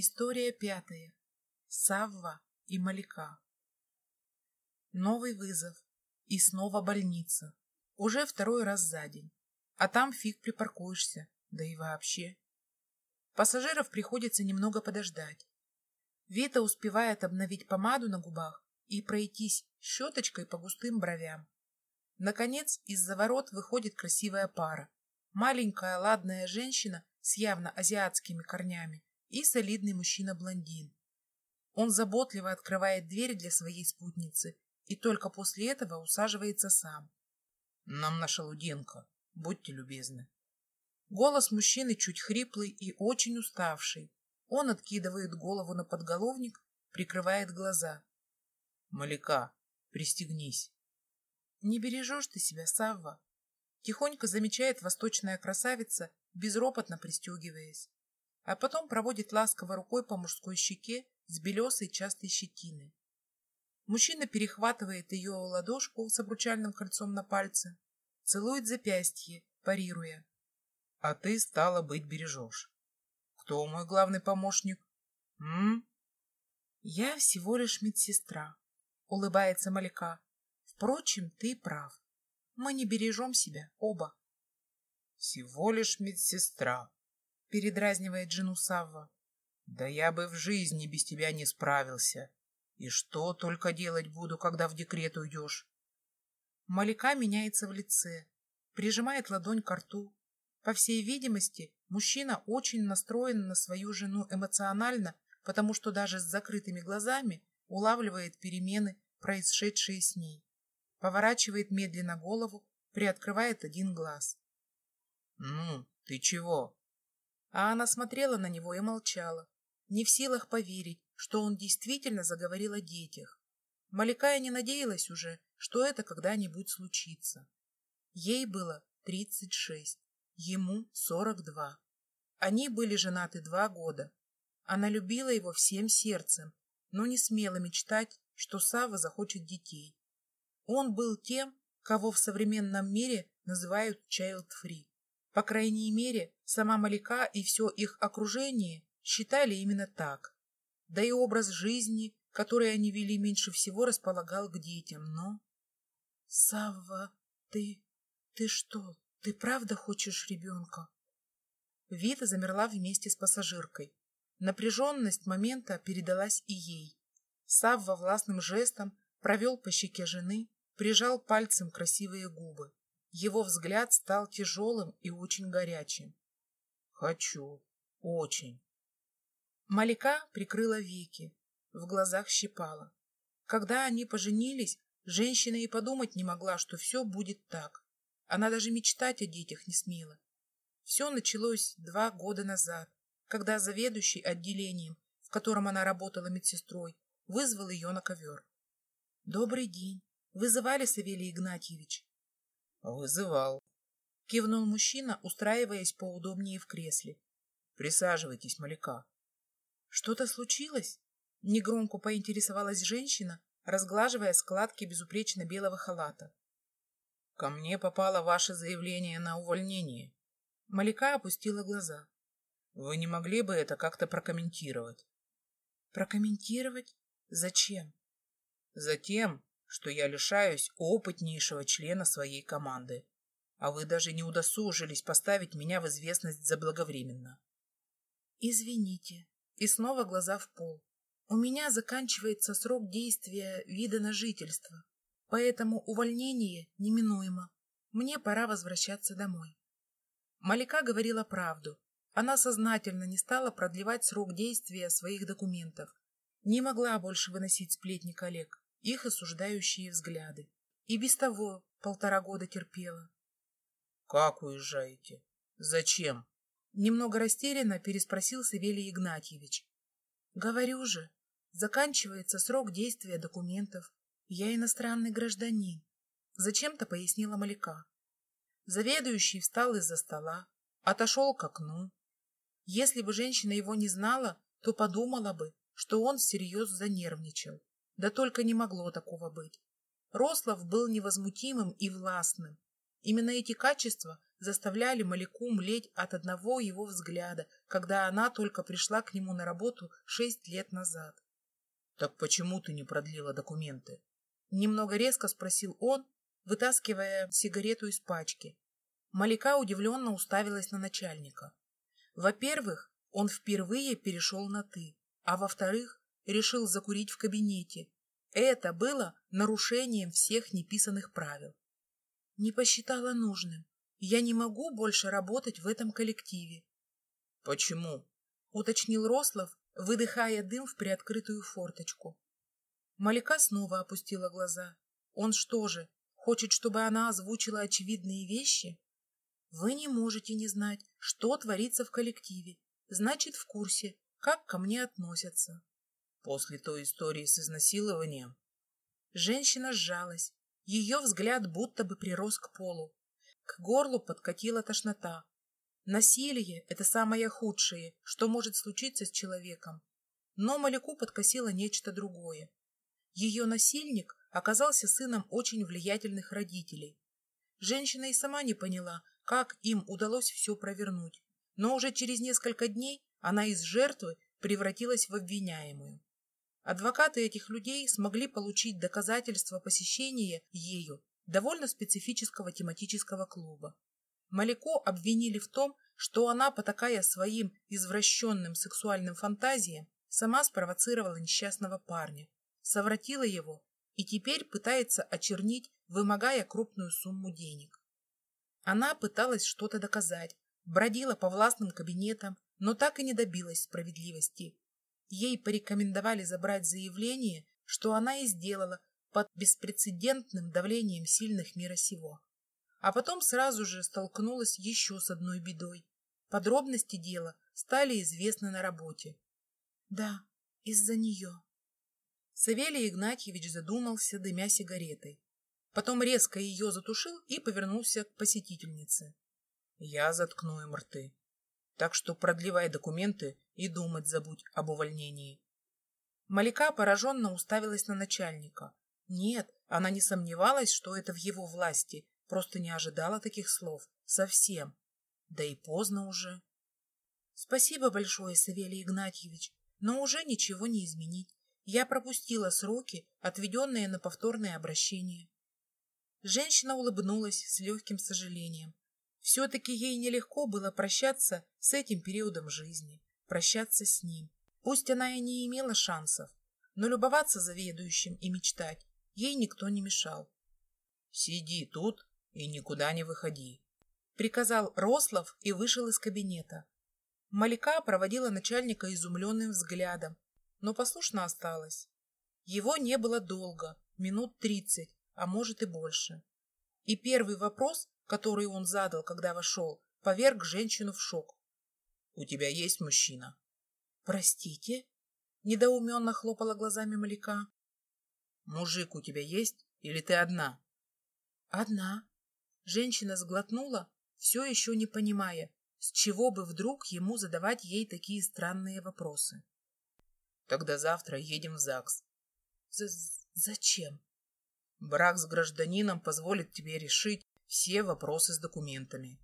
История пятая. Савва и Малика. Новый вызов. И снова больница. Уже второй раз за день. А там фиг припаркуешься. Да и вообще. Пассажиров приходится немного подождать. Вита успевает обновить помаду на губах и пройтись щеточкой по густым бровям. Наконец, из-за ворот выходит красивая пара. Маленькая ладная женщина с явно азиатскими корнями и солидный мужчина-блондин. Он заботливо открывает дверь для своей спутницы и только после этого усаживается сам. «Нам наша Луденко. Будьте любезны». Голос мужчины чуть хриплый и очень уставший. Он откидывает голову на подголовник, прикрывает глаза. «Маляка, пристегнись». «Не бережешь ты себя, Савва?» Тихонько замечает восточная красавица, безропотно пристегиваясь а потом проводит ласково рукой по мужской щеке с белесой частой щетиной. Мужчина перехватывает ее ладошку с обручальным кольцом на пальце, целует запястье, парируя. — А ты, стала быть, бережешь. Кто мой главный помощник? М? — Я всего лишь медсестра, — улыбается Маляка. Впрочем, ты прав. Мы не бережем себя оба. — Всего лишь медсестра, — передразнивает жену Савва. «Да я бы в жизни без тебя не справился. И что только делать буду, когда в декрет уйдешь?» Малика меняется в лице, прижимает ладонь к рту. По всей видимости, мужчина очень настроен на свою жену эмоционально, потому что даже с закрытыми глазами улавливает перемены, происшедшие с ней. Поворачивает медленно голову, приоткрывает один глаз. «Ну, ты чего?» А она смотрела на него и молчала, не в силах поверить, что он действительно заговорил о детях. Маликая не надеялась уже, что это когда-нибудь случится. Ей было тридцать шесть, ему сорок два. Они были женаты два года. Она любила его всем сердцем, но не смела мечтать, что Сава захочет детей. Он был тем, кого в современном мире называют child-free. По крайней мере, сама Малика и все их окружение считали именно так. Да и образ жизни, который они вели меньше всего, располагал к детям, но... Савва, ты... ты что, ты правда хочешь ребенка? Вита замерла вместе с пассажиркой. Напряженность момента передалась и ей. Савва властным жестом провел по щеке жены, прижал пальцем красивые губы. Его взгляд стал тяжелым и очень горячим. «Хочу. Очень». Малика прикрыла веки. В глазах щипала. Когда они поженились, женщина и подумать не могла, что все будет так. Она даже мечтать о детях не смела. Все началось два года назад, когда заведующий отделением, в котором она работала медсестрой, вызвал ее на ковер. «Добрый день. Вызывали, Савелий Игнатьевич?» «Вызывал», — кивнул мужчина, устраиваясь поудобнее в кресле. «Присаживайтесь, Маляка». «Что-то случилось?» — негромко поинтересовалась женщина, разглаживая складки безупречно белого халата. «Ко мне попало ваше заявление на увольнение». Маляка опустила глаза. «Вы не могли бы это как-то прокомментировать?» «Прокомментировать? Зачем?» «Затем, что я лишаюсь опытнейшего члена своей команды, а вы даже не удосужились поставить меня в известность заблаговременно. Извините. И снова глаза в пол. У меня заканчивается срок действия вида на жительство, поэтому увольнение неминуемо. Мне пора возвращаться домой. Малика говорила правду. Она сознательно не стала продлевать срок действия своих документов. Не могла больше выносить сплетни коллег их осуждающие взгляды. И без того полтора года терпела. — Как уезжаете? Зачем? Немного растерянно переспросил Савелий Игнатьевич. — Говорю же, заканчивается срок действия документов. Я иностранный гражданин. Зачем-то пояснила Маляка. Заведующий встал из-за стола, отошел к окну. Если бы женщина его не знала, то подумала бы, что он всерьез занервничал. Да только не могло такого быть. Рослов был невозмутимым и властным. Именно эти качества заставляли Маляку млеть от одного его взгляда, когда она только пришла к нему на работу шесть лет назад. «Так почему ты не продлила документы?» Немного резко спросил он, вытаскивая сигарету из пачки. Маляка удивленно уставилась на начальника. Во-первых, он впервые перешел на «ты», а во-вторых, решил закурить в кабинете. Это было нарушением всех неписанных правил. Не посчитала нужным. Я не могу больше работать в этом коллективе. — Почему? — уточнил Рослов, выдыхая дым в приоткрытую форточку. Малика снова опустила глаза. Он что же, хочет, чтобы она озвучила очевидные вещи? Вы не можете не знать, что творится в коллективе. Значит, в курсе, как ко мне относятся. После той истории с изнасилованием? Женщина сжалась. Ее взгляд будто бы прирос к полу. К горлу подкатила тошнота. Насилие — это самое худшее, что может случиться с человеком. Но Маляку подкосило нечто другое. Ее насильник оказался сыном очень влиятельных родителей. Женщина и сама не поняла, как им удалось все провернуть, но уже через несколько дней она из жертвы превратилась в обвиняемую. Адвокаты этих людей смогли получить доказательства посещения ею довольно специфического тематического клуба. Маляко обвинили в том, что она, потакая своим извращенным сексуальным фантазиям, сама спровоцировала несчастного парня, совратила его и теперь пытается очернить, вымогая крупную сумму денег. Она пыталась что-то доказать, бродила по властным кабинетам, но так и не добилась справедливости. Ей порекомендовали забрать заявление, что она и сделала под беспрецедентным давлением сильных мира сего. А потом сразу же столкнулась еще с одной бедой. Подробности дела стали известны на работе. Да, из-за нее. Савелий Игнатьевич задумался, дымя сигаретой. Потом резко ее затушил и повернулся к посетительнице. Я заткну им рты. Так что продлевай документы и думать забудь об увольнении. Малика пораженно уставилась на начальника. Нет, она не сомневалась, что это в его власти, просто не ожидала таких слов. Совсем. Да и поздно уже. Спасибо большое, Савелий Игнатьевич, но уже ничего не изменить. Я пропустила сроки, отведенные на повторное обращение. Женщина улыбнулась с легким сожалением. Все-таки ей нелегко было прощаться с этим периодом жизни, прощаться с ним. Пусть она и не имела шансов, но любоваться заведующим и мечтать Ей никто не мешал. «Сиди тут и никуда не выходи», — приказал Рослов и вышел из кабинета. Малика проводила начальника изумленным взглядом, но послушно осталась. Его не было долго, минут тридцать, а может и больше. И первый вопрос, который он задал, когда вошел, поверг женщину в шок. «У тебя есть мужчина?» «Простите?» — недоуменно хлопала глазами Малика. Мужик у тебя есть или ты одна? Одна. Женщина сглотнула, все еще не понимая, с чего бы вдруг ему задавать ей такие странные вопросы. Тогда завтра едем в ЗАГС. З Зачем? Брак с гражданином позволит тебе решить все вопросы с документами.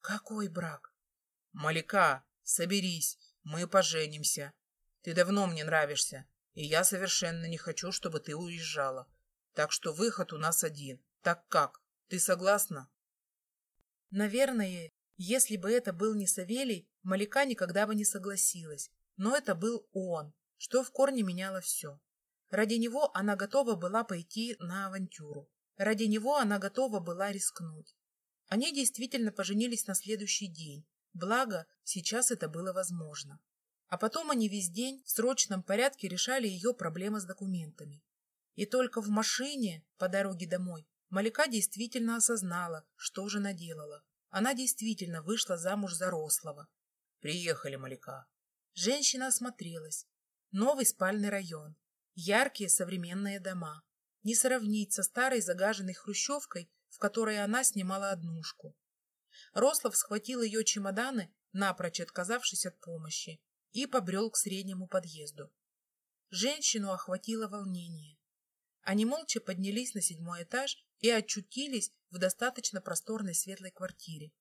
Какой брак? Малика, соберись, мы поженимся. Ты давно мне нравишься. И я совершенно не хочу, чтобы ты уезжала. Так что выход у нас один. Так как? Ты согласна? Наверное, если бы это был не Савелий, Малика никогда бы не согласилась. Но это был он, что в корне меняло все. Ради него она готова была пойти на авантюру. Ради него она готова была рискнуть. Они действительно поженились на следующий день. Благо, сейчас это было возможно. А потом они весь день в срочном порядке решали ее проблемы с документами. И только в машине по дороге домой Малика действительно осознала, что же наделала. Она действительно вышла замуж за Рослого. «Приехали, Малика». Женщина осмотрелась. Новый спальный район. Яркие современные дома. Не сравнить со старой загаженной хрущевкой, в которой она снимала однушку. Рослов схватил ее чемоданы, напрочь отказавшись от помощи, и побрел к среднему подъезду. Женщину охватило волнение. Они молча поднялись на седьмой этаж и очутились в достаточно просторной светлой квартире.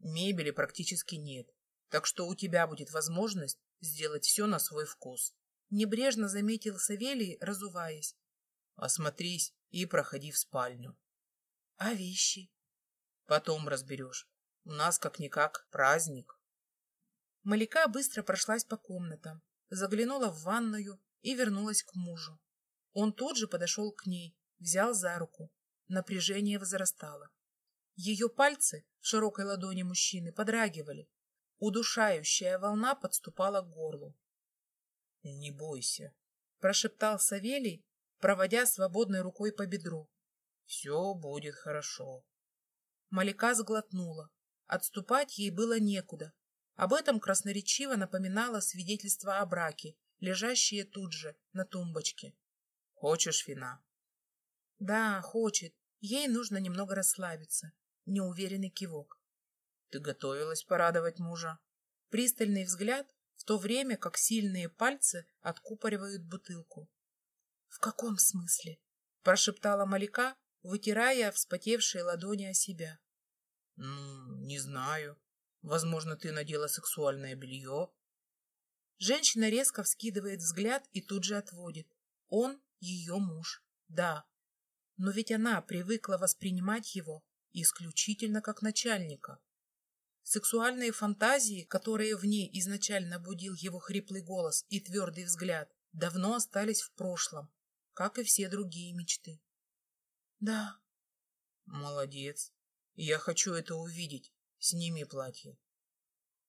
Мебели практически нет, так что у тебя будет возможность сделать все на свой вкус. Небрежно заметил Савелий, разуваясь. Осмотрись и проходи в спальню. А вещи? Потом разберешь. У нас как-никак праздник. Малика быстро прошлась по комнатам, заглянула в ванную и вернулась к мужу. Он тут же подошел к ней, взял за руку. Напряжение возрастало. Ее пальцы в широкой ладони мужчины подрагивали. Удушающая волна подступала к горлу. — Не бойся, — прошептал Савелий, проводя свободной рукой по бедру. — Все будет хорошо. Малика сглотнула. Отступать ей было некуда. Об этом красноречиво напоминало свидетельство о браке, лежащее тут же, на тумбочке. Хочешь вина? Да, хочет. Ей нужно немного расслабиться. Неуверенный кивок. Ты готовилась порадовать мужа? Пристальный взгляд, в то время как сильные пальцы откупоривают бутылку. В каком смысле? Прошептала Малика, вытирая вспотевшие ладони о себя. Ну, не знаю. Возможно, ты надела сексуальное белье. Женщина резко вскидывает взгляд и тут же отводит. Он ее муж, да. Но ведь она привыкла воспринимать его исключительно как начальника. Сексуальные фантазии, которые в ней изначально будил его хриплый голос и твердый взгляд, давно остались в прошлом, как и все другие мечты. Да. Молодец. Я хочу это увидеть. Сними платье.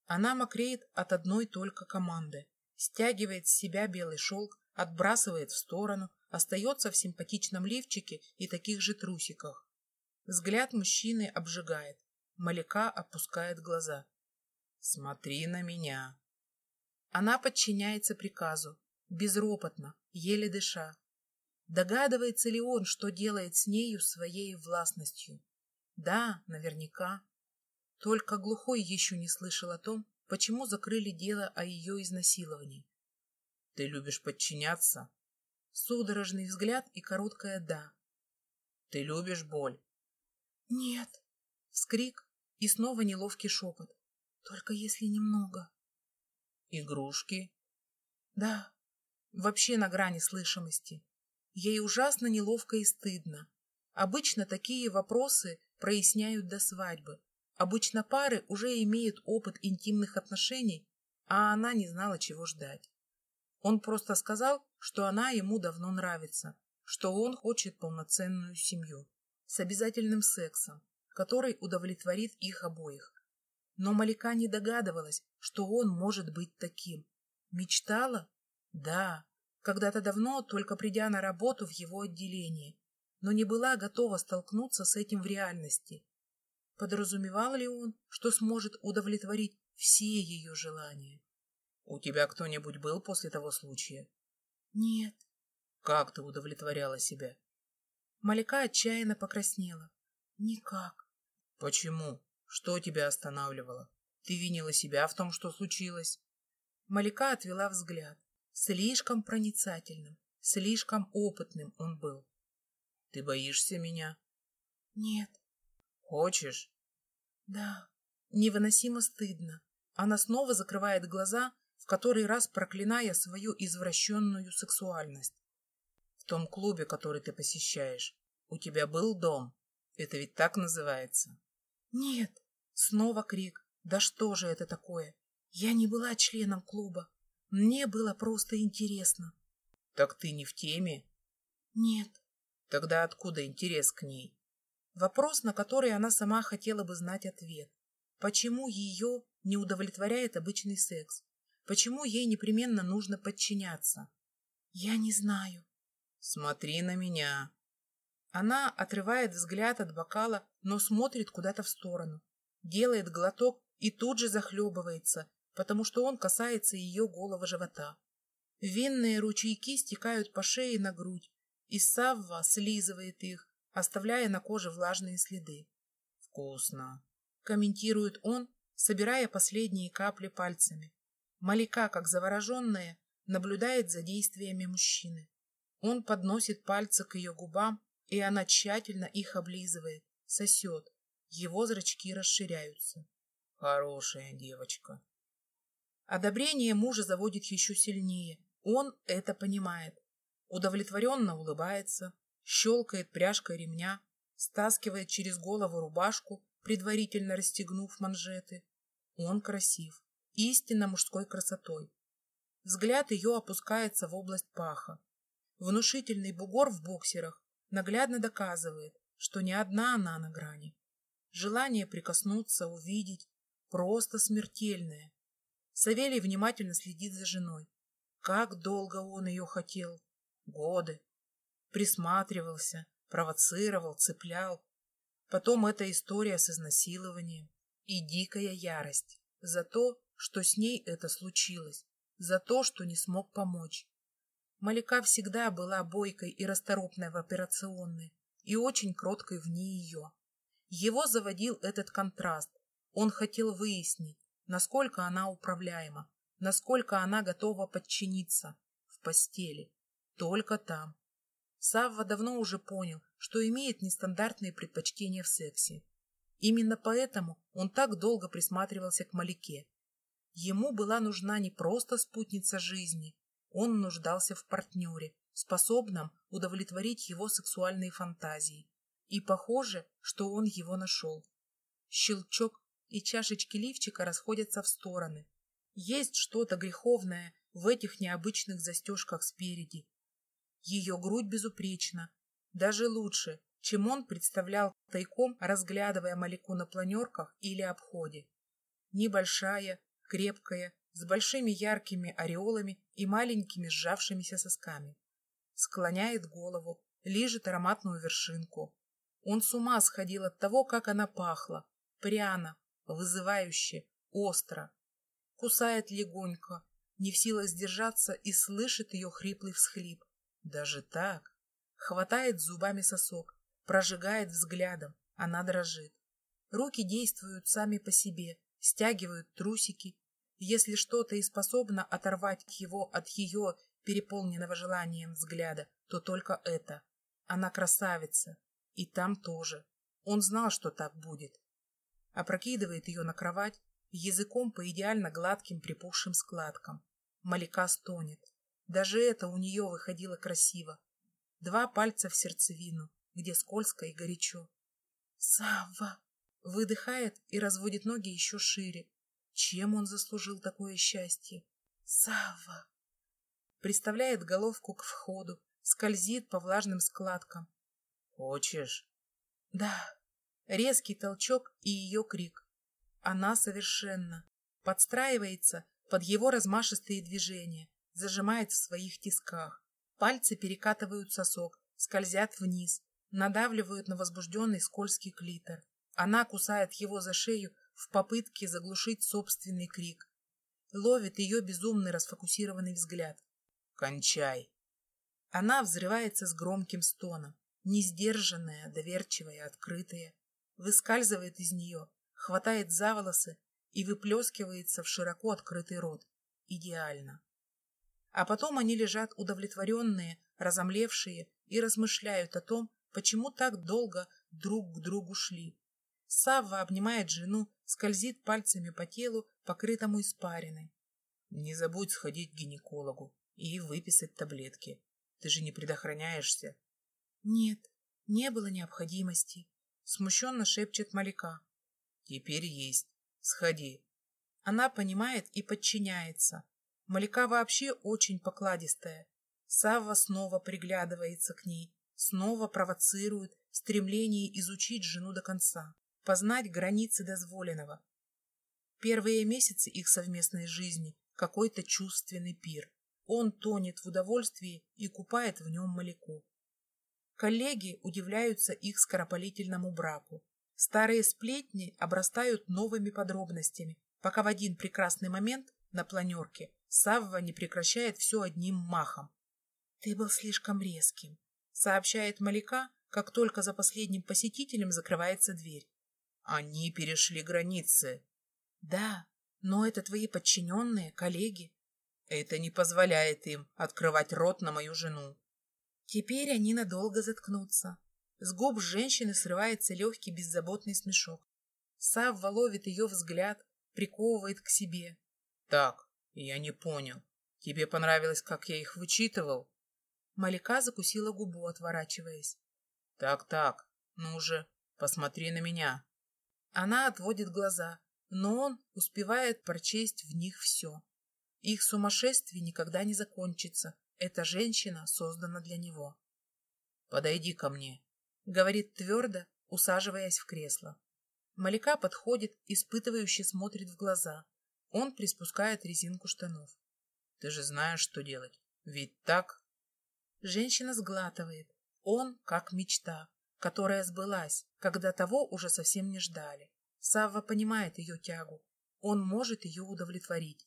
Она мокреет от одной только команды. Стягивает с себя белый шелк, отбрасывает в сторону, остается в симпатичном лифчике и таких же трусиках. Взгляд мужчины обжигает. Маляка опускает глаза. «Смотри на меня!» Она подчиняется приказу, безропотно, еле дыша. Догадывается ли он, что делает с нею своей властностью? Да, наверняка. Только глухой еще не слышал о том, почему закрыли дело о ее изнасиловании. Ты любишь подчиняться? Судорожный взгляд и короткое «да». Ты любишь боль? Нет. Вскрик и снова неловкий шепот. Только если немного. Игрушки? Да. Вообще на грани слышимости. Ей ужасно неловко и стыдно. Обычно такие вопросы проясняют до свадьбы. Обычно пары уже имеют опыт интимных отношений, а она не знала, чего ждать. Он просто сказал, что она ему давно нравится, что он хочет полноценную семью с обязательным сексом, который удовлетворит их обоих. Но Малика не догадывалась, что он может быть таким. Мечтала? Да, когда-то давно, только придя на работу в его отделении, но не была готова столкнуться с этим в реальности. Подразумевал ли он, что сможет удовлетворить все ее желания? У тебя кто-нибудь был после того случая? Нет. Как ты удовлетворяла себя? Малика отчаянно покраснела. Никак. Почему? Что тебя останавливало? Ты винила себя в том, что случилось? Малика отвела взгляд. Слишком проницательным, слишком опытным он был. Ты боишься меня? Нет. Хочешь? Да. Невыносимо стыдно. Она снова закрывает глаза, в который раз проклиная свою извращенную сексуальность. В том клубе, который ты посещаешь, у тебя был дом? Это ведь так называется? Нет. Снова крик. Да что же это такое? Я не была членом клуба. Мне было просто интересно. Так ты не в теме? Нет. Тогда откуда интерес к ней? Вопрос, на который она сама хотела бы знать ответ. Почему ее не удовлетворяет обычный секс? Почему ей непременно нужно подчиняться? Я не знаю. Смотри на меня. Она отрывает взгляд от бокала, но смотрит куда-то в сторону. Делает глоток и тут же захлебывается, потому что он касается ее голого живота. Винные ручейки стекают по шее на грудь, и Савва слизывает их, оставляя на коже влажные следы. «Вкусно», — комментирует он, собирая последние капли пальцами. Малика, как завороженная, наблюдает за действиями мужчины. Он подносит пальцы к ее губам, и и она тщательно их облизывает, сосет. Его зрачки расширяются. Хорошая девочка. Одобрение мужа заводит еще сильнее. Он это понимает. Удовлетворенно улыбается, щелкает пряжкой ремня, стаскивает через голову рубашку, предварительно расстегнув манжеты. Он красив, истинно мужской красотой. Взгляд ее опускается в область паха. Внушительный бугор в боксерах наглядно доказывает, что не одна она на грани. Желание прикоснуться, увидеть, просто смертельное. Савелий внимательно следит за женой. Как долго он ее хотел? Годы. Присматривался, провоцировал, цеплял. Потом эта история с изнасилованием и дикая ярость за то, что с ней это случилось, за то, что не смог помочь. Малика всегда была бойкой и расторопной в операционной и очень кроткой вне ее. Его заводил этот контраст. Он хотел выяснить, насколько она управляема, насколько она готова подчиниться в постели. Только там. Савва давно уже понял, что имеет нестандартные предпочтения в сексе. Именно поэтому он так долго присматривался к Малике. Ему была нужна не просто спутница жизни, он нуждался в партнере, способном удовлетворить его сексуальные фантазии. И похоже, что он его нашел. Щелчок и чашечки лифчика расходятся в стороны. Есть что-то греховное в этих необычных застежках спереди. Ее грудь безупречна, даже лучше, чем он представлял тайком, разглядывая Малику на планерках или обходе. Небольшая, крепкая, с большими яркими ореолами и маленькими сжавшимися сосками. Склоняет голову, лижет ароматную вершинку. Он с ума сходил от того, как она пахла. Пряно, вызывающе, остро. Кусает легонько, не в силах сдержаться и слышит ее хриплый всхлип. Даже так? Хватает зубами сосок, прожигает взглядом, она дрожит. Руки действуют сами по себе, стягивают трусики, если что-то и способно оторвать его от ее переполненного желанием взгляда, то только это. Она красавица. И там тоже. Он знал, что так будет. Опрокидывает ее на кровать, языком по идеально гладким припухшим складкам. Малика стонет. Даже это у нее выходило красиво. Два пальца в сердцевину, где скользко и горячо. «Савва!» Выдыхает и разводит ноги еще шире, чем он заслужил такое счастье? Сава! Приставляет головку к входу, скользит по влажным складкам. Хочешь? Да. Резкий толчок и ее крик. Она совершенно подстраивается под его размашистые движения, зажимает в своих тисках. Пальцы перекатывают сосок, скользят вниз, надавливают на возбужденный скользкий клитор. Она кусает его за шею, в попытке заглушить собственный крик. Ловит ее безумный расфокусированный взгляд. «Кончай!» Она взрывается с громким стоном, несдержанная, доверчивая, открытая, выскальзывает из нее, хватает за волосы и выплескивается в широко открытый рот. Идеально. А потом они лежат удовлетворенные, разомлевшие и размышляют о том, почему так долго друг к другу шли, Савва обнимает жену, скользит пальцами по телу, покрытому испариной. Не забудь сходить к гинекологу и выписать таблетки. Ты же не предохраняешься. Нет, не было необходимости. Смущенно шепчет Малика. Теперь есть. Сходи. Она понимает и подчиняется. Малика вообще очень покладистая. Савва снова приглядывается к ней, снова провоцирует стремление изучить жену до конца познать границы дозволенного. Первые месяцы их совместной жизни – какой-то чувственный пир. Он тонет в удовольствии и купает в нем Маляку. Коллеги удивляются их скоропалительному браку. Старые сплетни обрастают новыми подробностями, пока в один прекрасный момент на планерке Савва не прекращает все одним махом. «Ты был слишком резким», — сообщает Маляка, как только за последним посетителем закрывается дверь. Они перешли границы. Да, но это твои подчиненные, коллеги. Это не позволяет им открывать рот на мою жену. Теперь они надолго заткнутся. С губ женщины срывается легкий беззаботный смешок. Савва ловит ее взгляд, приковывает к себе. Так, я не понял. Тебе понравилось, как я их вычитывал? Малика закусила губу, отворачиваясь. Так-так, ну же, посмотри на меня. Она отводит глаза, но он успевает прочесть в них все. Их сумасшествие никогда не закончится. Эта женщина создана для него. «Подойди ко мне», — говорит твердо, усаживаясь в кресло. Малика подходит, испытывающе смотрит в глаза. Он приспускает резинку штанов. «Ты же знаешь, что делать. Ведь так?» Женщина сглатывает. Он как мечта, которая сбылась, когда того уже совсем не ждали. Савва понимает ее тягу. Он может ее удовлетворить.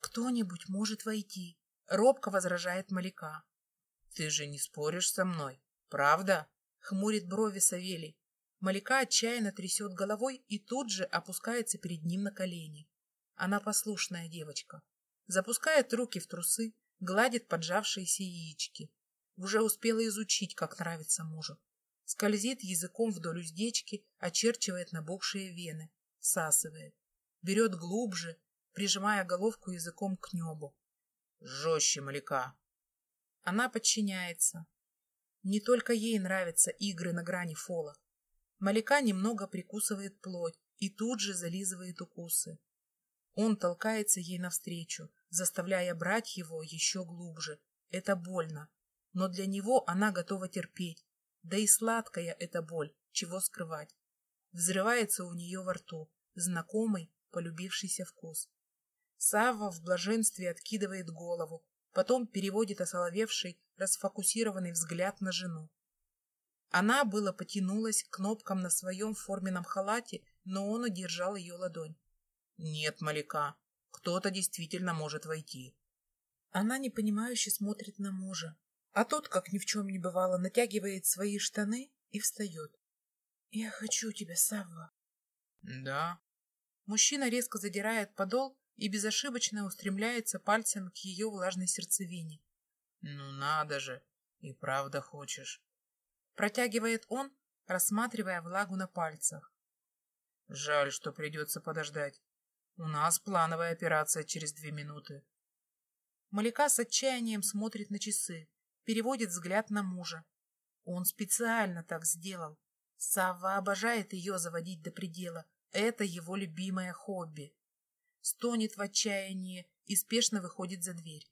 «Кто-нибудь может войти», — робко возражает Малика. «Ты же не споришь со мной, правда?» — хмурит брови Савелий. Малика отчаянно трясет головой и тут же опускается перед ним на колени. Она послушная девочка. Запускает руки в трусы, гладит поджавшиеся яички. Уже успела изучить, как нравится мужу. Скользит языком вдоль уздечки, очерчивает набухшие вены, всасывает. Берет глубже, прижимая головку языком к небу. Жестче, Маляка. Она подчиняется. Не только ей нравятся игры на грани фола. Маляка немного прикусывает плоть и тут же зализывает укусы. Он толкается ей навстречу, заставляя брать его еще глубже. Это больно, но для него она готова терпеть. Да и сладкая эта боль, чего скрывать. Взрывается у нее во рту, знакомый, полюбившийся вкус. Савва в блаженстве откидывает голову, потом переводит осоловевший, расфокусированный взгляд на жену. Она было потянулась к кнопкам на своем форменном халате, но он удержал ее ладонь. «Нет, Маляка, кто-то действительно может войти». Она непонимающе смотрит на мужа, а тот, как ни в чем не бывало, натягивает свои штаны и встает. «Я хочу тебя, Савва». «Да». Мужчина резко задирает подол и безошибочно устремляется пальцем к ее влажной сердцевине. «Ну надо же! И правда хочешь!» Протягивает он, рассматривая влагу на пальцах. «Жаль, что придется подождать. У нас плановая операция через две минуты». Маляка с отчаянием смотрит на часы, переводит взгляд на мужа. Он специально так сделал. Савва обожает ее заводить до предела. Это его любимое хобби. Стонет в отчаянии и спешно выходит за дверь.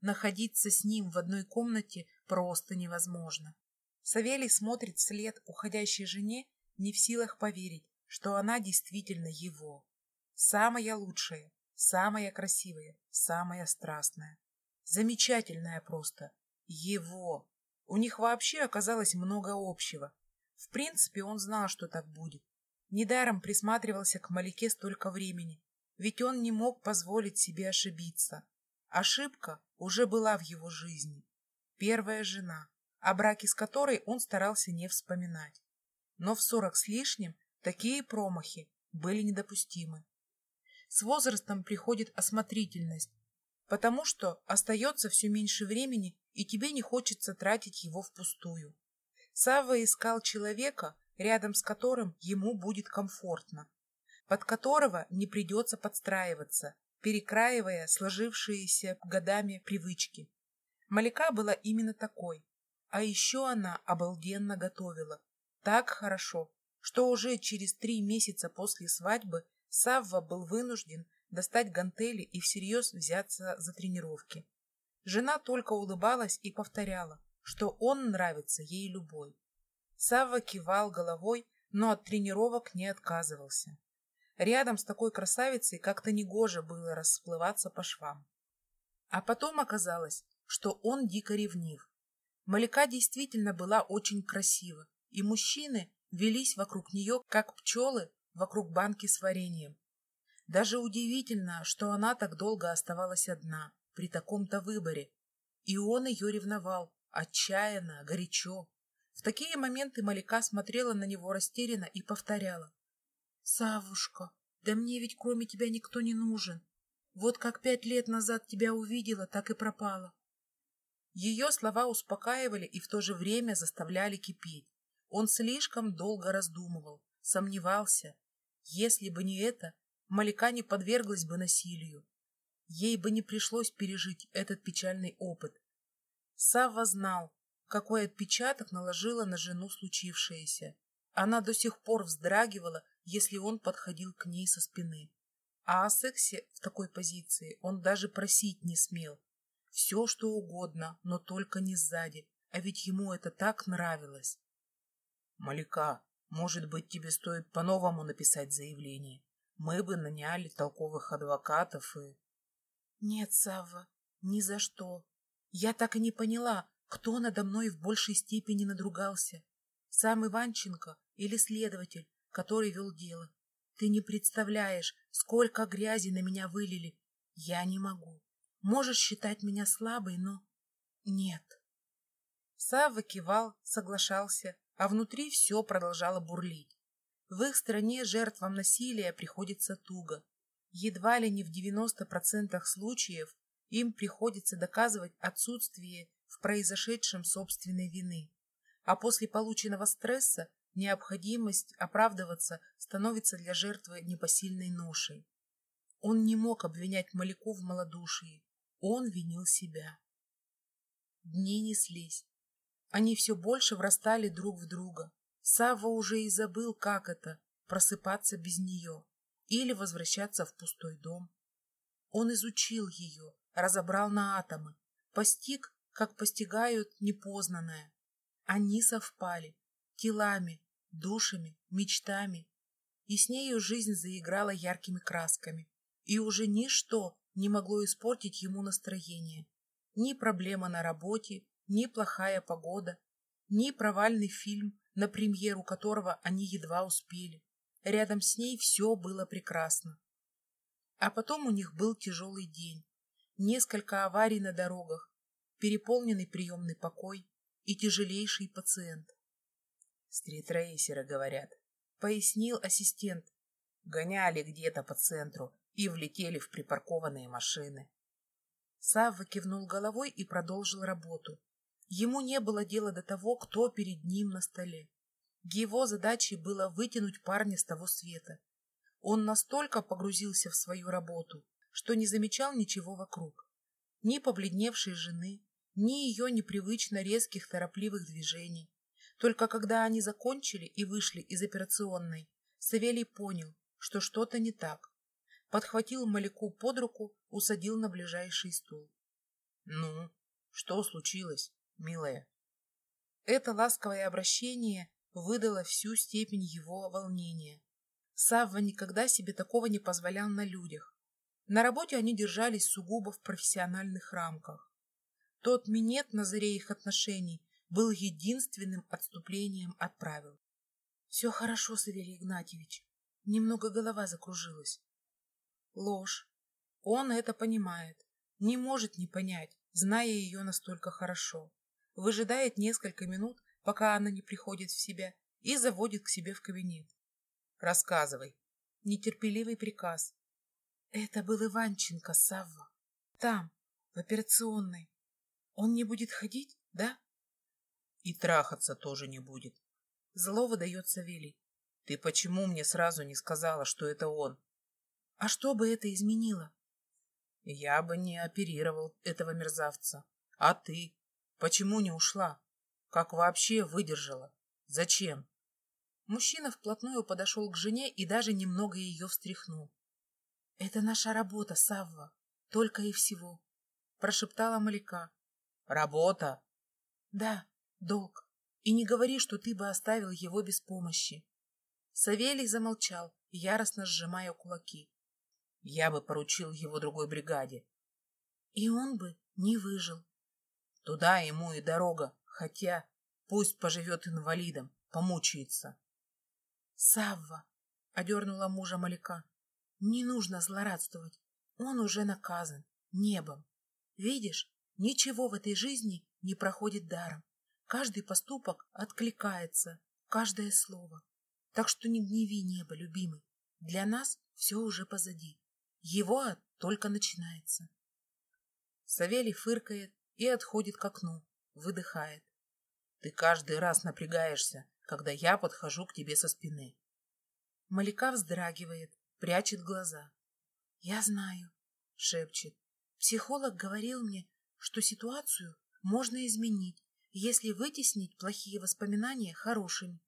Находиться с ним в одной комнате просто невозможно. Савелий смотрит вслед уходящей жене, не в силах поверить, что она действительно его. Самая лучшая, самая красивая, самая страстная. Замечательная просто. Его. У них вообще оказалось много общего. В принципе, он знал, что так будет. Недаром присматривался к Малике столько времени, ведь он не мог позволить себе ошибиться. Ошибка уже была в его жизни. Первая жена, о браке с которой он старался не вспоминать. Но в сорок с лишним такие промахи были недопустимы. С возрастом приходит осмотрительность, потому что остается все меньше времени, и тебе не хочется тратить его впустую. Савва искал человека, рядом с которым ему будет комфортно, под которого не придется подстраиваться, перекраивая сложившиеся годами привычки. Малика была именно такой. А еще она обалденно готовила. Так хорошо, что уже через три месяца после свадьбы Савва был вынужден достать гантели и всерьез взяться за тренировки. Жена только улыбалась и повторяла, что он нравится ей любой. Савва кивал головой, но от тренировок не отказывался. Рядом с такой красавицей как-то негоже было расплываться по швам. А потом оказалось, что он дико ревнив. Малика действительно была очень красива, и мужчины велись вокруг нее, как пчелы вокруг банки с вареньем. Даже удивительно, что она так долго оставалась одна при таком-то выборе. И он ее ревновал, отчаянно, горячо. В такие моменты Малика смотрела на него растерянно и повторяла. «Савушка, да мне ведь кроме тебя никто не нужен. Вот как пять лет назад тебя увидела, так и пропала. Ее слова успокаивали и в то же время заставляли кипеть. Он слишком долго раздумывал, сомневался. Если бы не это, Малика не подверглась бы насилию. Ей бы не пришлось пережить этот печальный опыт. Савва знал, какой отпечаток наложила на жену случившееся. Она до сих пор вздрагивала, если он подходил к ней со спины. А о сексе в такой позиции он даже просить не смел. Все, что угодно, но только не сзади, а ведь ему это так нравилось. Малика, может быть, тебе стоит по-новому написать заявление? Мы бы наняли толковых адвокатов и... Нет, Савва, ни за что. Я так и не поняла, кто надо мной в большей степени надругался. Сам Иванченко или следователь, который вел дело. Ты не представляешь, сколько грязи на меня вылили. Я не могу. Можешь считать меня слабой, но... Нет. Савва кивал, соглашался, а внутри все продолжало бурлить. В их стране жертвам насилия приходится туго. Едва ли не в 90% случаев им приходится доказывать отсутствие в произошедшем собственной вины. А после полученного стресса необходимость оправдываться становится для жертвы непосильной ношей. Он не мог обвинять Маляку в малодушии. Он винил себя. Дни неслись. Они все больше врастали друг в друга. Савва уже и забыл, как это — просыпаться без нее или возвращаться в пустой дом. Он изучил ее, разобрал на атомы, постиг, как постигают непознанное. Они совпали телами, душами, мечтами. И с нею жизнь заиграла яркими красками. И уже ничто не могло испортить ему настроение. Ни проблема на работе, ни плохая погода, ни провальный фильм, на премьеру которого они едва успели. Рядом с ней все было прекрасно. А потом у них был тяжелый день. Несколько аварий на дорогах, переполненный приемный покой и тяжелейший пациент. Стритрейсеры, говорят, пояснил ассистент. Гоняли где-то по центру и влетели в припаркованные машины. Савва кивнул головой и продолжил работу. Ему не было дела до того, кто перед ним на столе. Его задачей было вытянуть парня с того света. Он настолько погрузился в свою работу, что не замечал ничего вокруг. Ни побледневшей жены, ни ее непривычно резких торопливых движений. Только когда они закончили и вышли из операционной, Савелий понял, что что-то не так. Подхватил Маляку под руку, усадил на ближайший стул. — Ну, что случилось, милая? Это ласковое обращение выдало всю степень его волнения. Савва никогда себе такого не позволял на людях. На работе они держались сугубо в профессиональных рамках. Тот минет на заре их отношений был единственным отступлением от правил. Все хорошо, Савелий Игнатьевич. Немного голова закружилась. Ложь. Он это понимает. Не может не понять, зная ее настолько хорошо. Выжидает несколько минут, пока она не приходит в себя, и заводит к себе в кабинет. Рассказывай. Нетерпеливый приказ. Это был Иванченко, Савва. Там, в операционной. Он не будет ходить, да? И трахаться тоже не будет. Зло выдает Савелий. Ты почему мне сразу не сказала, что это он? А что бы это изменило? Я бы не оперировал этого мерзавца. А ты? Почему не ушла? Как вообще выдержала? Зачем? Мужчина вплотную подошел к жене и даже немного ее встряхнул. — Это наша работа, Савва. Только и всего. Прошептала Маляка. — Работа? — Да долг. И не говори, что ты бы оставил его без помощи. Савелий замолчал, яростно сжимая кулаки. Я бы поручил его другой бригаде. И он бы не выжил. Туда ему и дорога, хотя пусть поживет инвалидом, помучается. Савва, — одернула мужа Маляка, — не нужно злорадствовать. Он уже наказан небом. Видишь, ничего в этой жизни не проходит даром. Каждый поступок откликается, каждое слово. Так что не гневи небо, любимый. Для нас все уже позади. Его ад только начинается. Савелий фыркает и отходит к окну, выдыхает. Ты каждый раз напрягаешься, когда я подхожу к тебе со спины. Малика вздрагивает, прячет глаза. «Я знаю», — шепчет. «Психолог говорил мне, что ситуацию можно изменить, если вытеснить плохие воспоминания хорошими».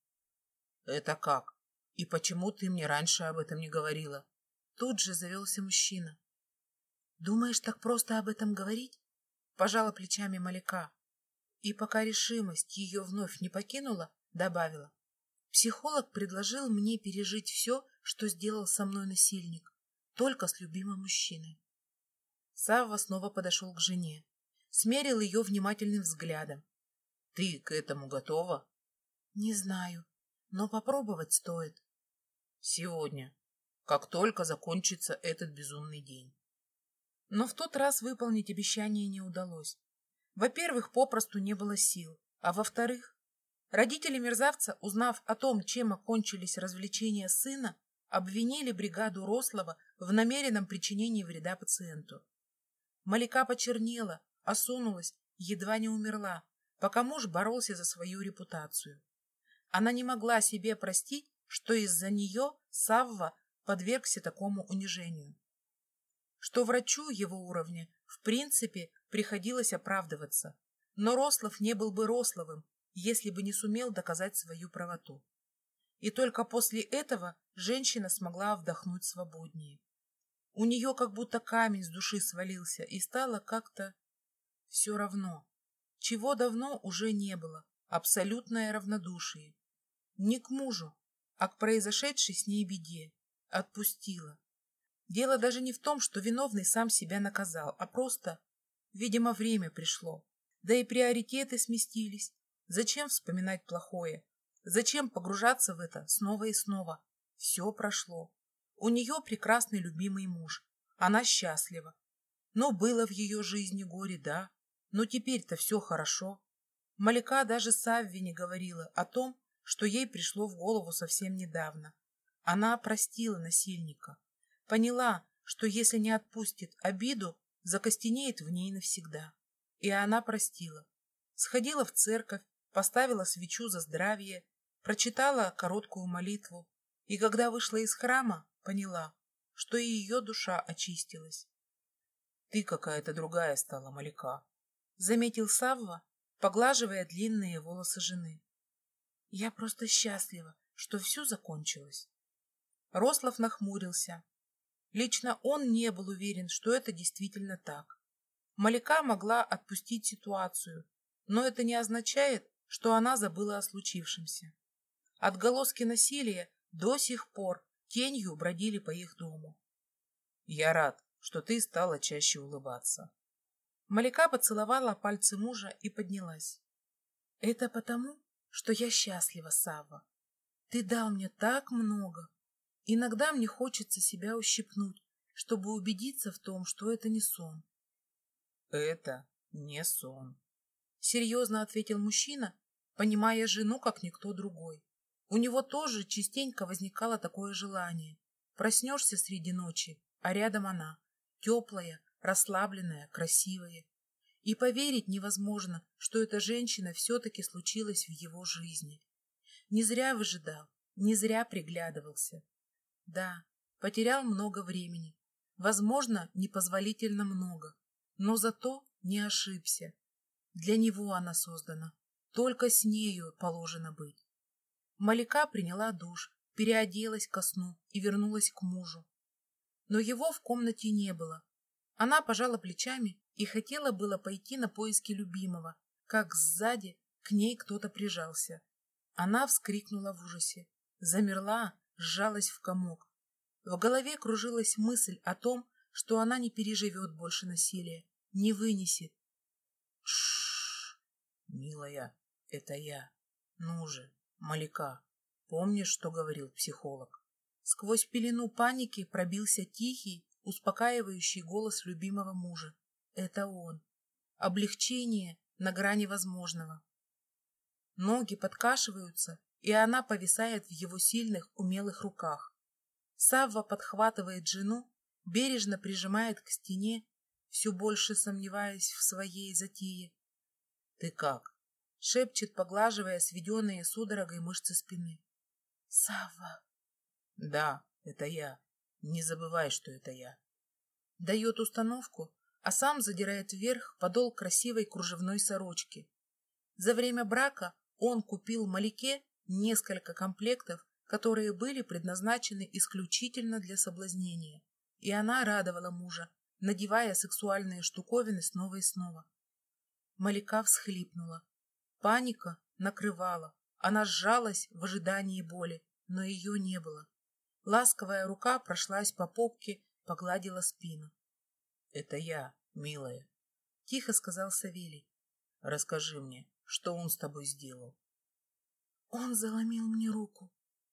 «Это как? И почему ты мне раньше об этом не говорила?» Тут же завелся мужчина. «Думаешь, так просто об этом говорить?» Пожала плечами Малика. И пока решимость ее вновь не покинула, добавила. Психолог предложил мне пережить все, что сделал со мной насильник, только с любимым мужчиной. Савва снова подошел к жене, смерил ее внимательным взглядом. — Ты к этому готова? — Не знаю, но попробовать стоит. — Сегодня, как только закончится этот безумный день. Но в тот раз выполнить обещание не удалось. Во-первых, попросту не было сил, а во-вторых, родители мерзавца, узнав о том, чем окончились развлечения сына, обвинили бригаду Рослова в намеренном причинении вреда пациенту. Малика почернела, осунулась, едва не умерла, пока муж боролся за свою репутацию. Она не могла себе простить, что из-за нее Савва подвергся такому унижению что врачу его уровня в принципе приходилось оправдываться, но Рослов не был бы Рословым, если бы не сумел доказать свою правоту. И только после этого женщина смогла вдохнуть свободнее. У нее как будто камень с души свалился, и стало как-то все равно. Чего давно уже не было, абсолютное равнодушие. Не к мужу, а к произошедшей с ней беде. Отпустила. Дело даже не в том, что виновный сам себя наказал, а просто, видимо, время пришло. Да и приоритеты сместились. Зачем вспоминать плохое? Зачем погружаться в это снова и снова? Все прошло. У нее прекрасный любимый муж. Она счастлива. Но было в ее жизни горе, да. Но теперь-то все хорошо. Малика даже Савви не говорила о том, что ей пришло в голову совсем недавно. Она простила насильника. Поняла, что если не отпустит обиду, закостенеет в ней навсегда. И она простила. Сходила в церковь, поставила свечу за здравие, прочитала короткую молитву. И когда вышла из храма, поняла, что и ее душа очистилась. «Ты какая-то другая стала, Маляка», — заметил Савва, поглаживая длинные волосы жены. «Я просто счастлива, что все закончилось». Рослов нахмурился, Лично он не был уверен, что это действительно так. Малика могла отпустить ситуацию, но это не означает, что она забыла о случившемся. Отголоски насилия до сих пор тенью бродили по их дому. «Я рад, что ты стала чаще улыбаться». Малика поцеловала пальцы мужа и поднялась. «Это потому, что я счастлива, Савва. Ты дал мне так много, Иногда мне хочется себя ущипнуть, чтобы убедиться в том, что это не сон. Это не сон. Серьезно ответил мужчина, понимая жену, как никто другой. У него тоже частенько возникало такое желание. Проснешься среди ночи, а рядом она, теплая, расслабленная, красивая. И поверить невозможно, что эта женщина все-таки случилась в его жизни. Не зря выжидал, не зря приглядывался. Да, потерял много времени. Возможно, непозволительно много. Но зато не ошибся. Для него она создана. Только с нею положено быть. Малика приняла душ, переоделась ко сну и вернулась к мужу. Но его в комнате не было. Она пожала плечами и хотела было пойти на поиски любимого, как сзади к ней кто-то прижался. Она вскрикнула в ужасе, замерла, сжалась в комок. В голове кружилась мысль о том, что она не переживет больше насилия, не вынесет. Шш, милая, это я. Ну же, Малика, помнишь, что говорил психолог? Сквозь пелену паники пробился тихий, успокаивающий голос любимого мужа. Это он. Облегчение на грани возможного. Ноги подкашиваются, и она повисает в его сильных, умелых руках. Савва подхватывает жену, бережно прижимает к стене, все больше сомневаясь в своей затее. — Ты как? шепчет, поглаживая сведенные судорогой мышцы спины. Сава. Да, это я. Не забывай, что это я. Дает установку, а сам задирает вверх подол красивой кружевной сорочки. За время брака он купил Малике несколько комплектов, которые были предназначены исключительно для соблазнения, и она радовала мужа, надевая сексуальные штуковины снова и снова. Малика всхлипнула. Паника накрывала. Она сжалась в ожидании боли, но ее не было. Ласковая рука прошлась по попке, погладила спину. — Это я, милая, — тихо сказал Савелий. — Расскажи мне, что он с тобой сделал? — Он заломил мне руку.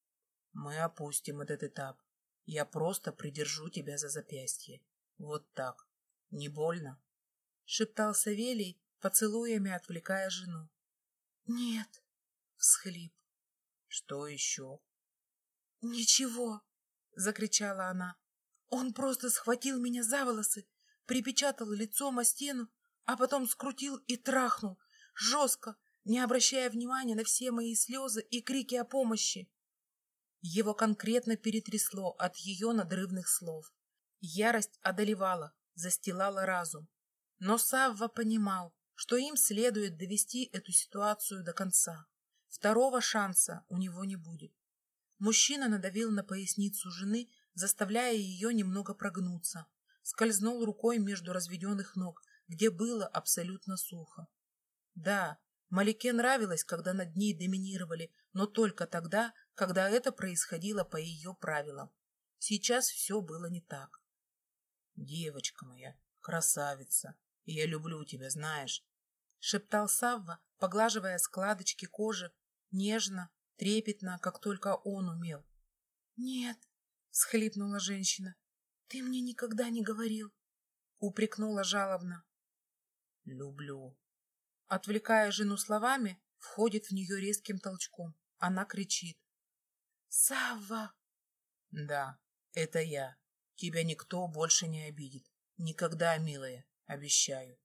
— Мы опустим этот этап. Я просто придержу тебя за запястье. Вот так. Не больно? — шептал Савелий, поцелуями отвлекая жену. — Нет, — всхлип. — Что еще? — Ничего, — закричала она. Он просто схватил меня за волосы припечатал лицом о стену, а потом скрутил и трахнул, жестко, не обращая внимания на все мои слезы и крики о помощи. Его конкретно перетрясло от ее надрывных слов. Ярость одолевала, застилала разум. Но Савва понимал, что им следует довести эту ситуацию до конца. Второго шанса у него не будет. Мужчина надавил на поясницу жены, заставляя ее немного прогнуться скользнул рукой между разведенных ног, где было абсолютно сухо. Да, Малике нравилось, когда над ней доминировали, но только тогда, когда это происходило по ее правилам. Сейчас все было не так. «Девочка моя, красавица, я люблю тебя, знаешь», — шептал Савва, поглаживая складочки кожи, нежно, трепетно, как только он умел. «Нет», — схлипнула женщина, ты мне никогда не говорил. Упрекнула жалобно. Люблю. Отвлекая жену словами, входит в нее резким толчком. Она кричит. Савва! Да, это я. Тебя никто больше не обидит. Никогда, милая, обещаю.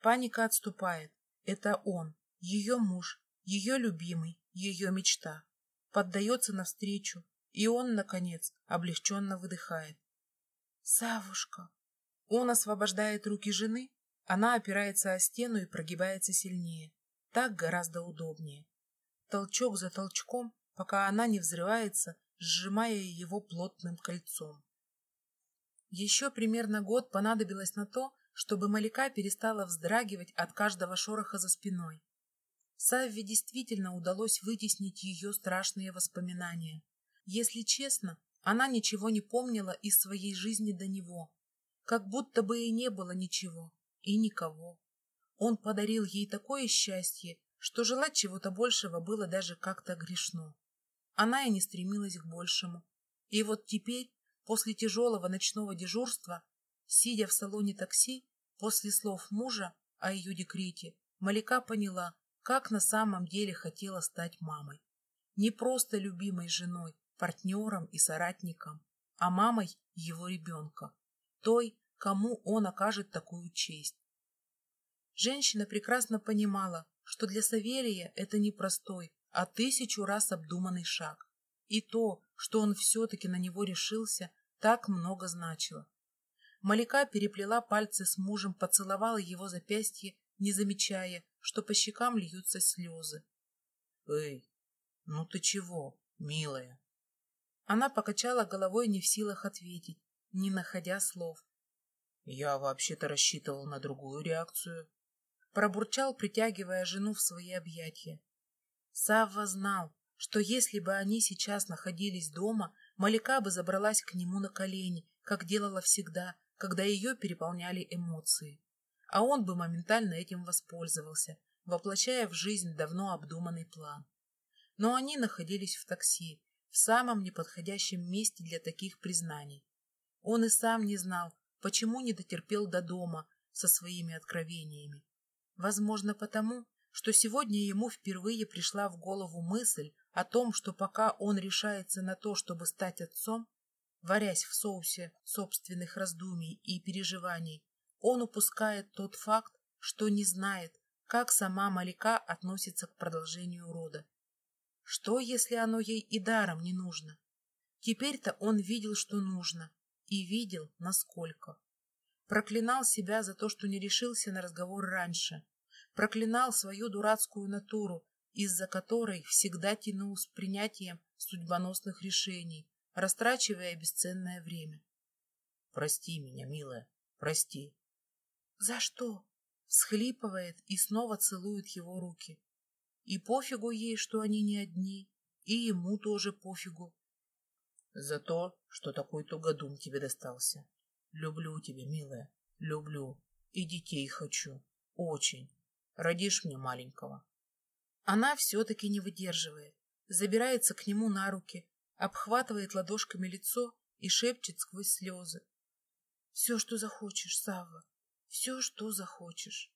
Паника отступает. Это он, ее муж, ее любимый, ее мечта. Поддается навстречу, и он, наконец, облегченно выдыхает. Савушка. Он освобождает руки жены, она опирается о стену и прогибается сильнее. Так гораздо удобнее. Толчок за толчком, пока она не взрывается, сжимая его плотным кольцом. Еще примерно год понадобилось на то, чтобы Малика перестала вздрагивать от каждого шороха за спиной. Савве действительно удалось вытеснить ее страшные воспоминания. Если честно, она ничего не помнила из своей жизни до него, как будто бы и не было ничего и никого. Он подарил ей такое счастье, что желать чего-то большего было даже как-то грешно. Она и не стремилась к большему. И вот теперь, после тяжелого ночного дежурства, сидя в салоне такси, после слов мужа о ее декрете, Малика поняла, как на самом деле хотела стать мамой. Не просто любимой женой, партнером и соратником, а мамой его ребенка, той, кому он окажет такую честь. Женщина прекрасно понимала, что для Савелия это не простой, а тысячу раз обдуманный шаг. И то, что он все-таки на него решился, так много значило. Малика переплела пальцы с мужем, поцеловала его запястье, не замечая, что по щекам льются слезы. — Эй, ну ты чего, милая? Она покачала головой, не в силах ответить, не находя слов. «Я вообще-то рассчитывал на другую реакцию», — пробурчал, притягивая жену в свои объятия. Савва знал, что если бы они сейчас находились дома, Малика бы забралась к нему на колени, как делала всегда, когда ее переполняли эмоции. А он бы моментально этим воспользовался, воплощая в жизнь давно обдуманный план. Но они находились в такси, в самом неподходящем месте для таких признаний. Он и сам не знал, почему не дотерпел до дома со своими откровениями. Возможно, потому, что сегодня ему впервые пришла в голову мысль о том, что пока он решается на то, чтобы стать отцом, варясь в соусе собственных раздумий и переживаний, он упускает тот факт, что не знает, как сама Малика относится к продолжению рода. Что, если оно ей и даром не нужно? Теперь-то он видел, что нужно, и видел, насколько. Проклинал себя за то, что не решился на разговор раньше. Проклинал свою дурацкую натуру, из-за которой всегда тянул с принятием судьбоносных решений, растрачивая бесценное время. «Прости меня, милая, прости». «За что?» Схлипывает и снова целует его руки. И пофигу ей, что они не одни, и ему тоже пофигу. За то, что такой тугодум тебе достался. Люблю тебя, милая, люблю. И детей хочу. Очень. Родишь мне маленького. Она все-таки не выдерживает. Забирается к нему на руки, обхватывает ладошками лицо и шепчет сквозь слезы. Все, что захочешь, Савва, все, что захочешь.